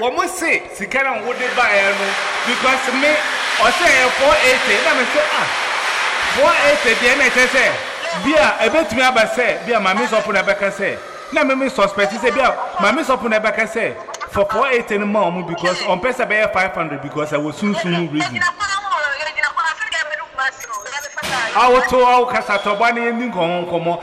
Wɔn se sika na wode baeɛ no because me ɔse ɛyɛ four eighty ɛna me se ah four eighty deɛ na ɛkyɛ sɛ bia ɛbɛtumi aba sɛ bia maame sɔfo na ɛbɛka sɛ na me me suspect sɛ bia maame sɔfo na ɛbɛka sɛ for four eighty no ma wɔn because ɔmpɛ sɛ bɛyɛ five hundred because ɛwɔ sunsun mu reason. Awoto awo kasa tɔbɔ ne yɛ ni nkɔmɔ nkɔmɔ.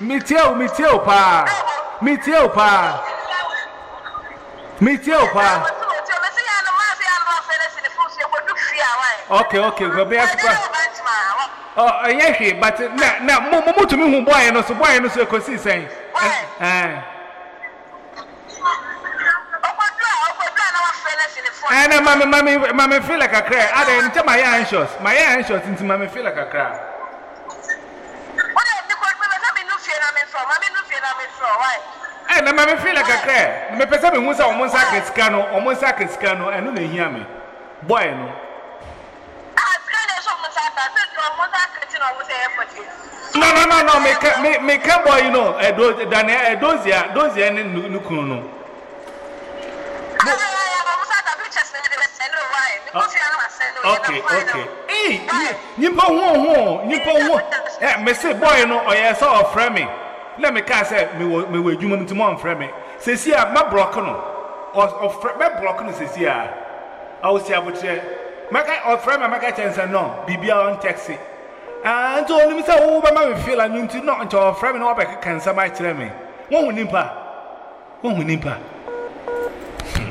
Metie wo, metie wo paa. Metie wo paa. Metie wo paa. Okay, okay, go be as well. Oh, ɛnyɛ hwee, but na na mo mo mo tumi hu bɔɔl yɛn no so bɔɔl yɛn no so ekosi sɛn. Eh. Eh, na mami, mami, mami fila kakra. Ada, ah, nti ma yɛ anxious. Ma yɛ anxious, nti mami fila kakra. Eh, na mami fila kakra. Me pesa me hu sa omo nsa kesika no, omo nsa kesika no, enu na ehia me. Boy no. No no no no meka me meka boy yi no ɛdo eh, dane eh, dozia dozia ne ne ne kunu no. Okay okay. Hey nipa ho ho nipa ho eh me se boy no ɔyɛ sɛ ɔfrɛ me na me ka sɛ me wɔ me wɔ adwuma mu nti mo mfrɛ me sɛsi a mɛ block no ɔfrɛ mɛ block no sɛsi a. Awo si abokyerɛ. Mɛka ɔfrɛ me a mɛka kyɛn sɛ no biribiara ɔn tɛksi. Ah nti onim sɛ wo bɛma me feel ano nti no nkyɛ ɔfrɛ me na wabɛkeka nsɛm akyerɛ me. Wohu nipa? Wohu nipa? Hmm.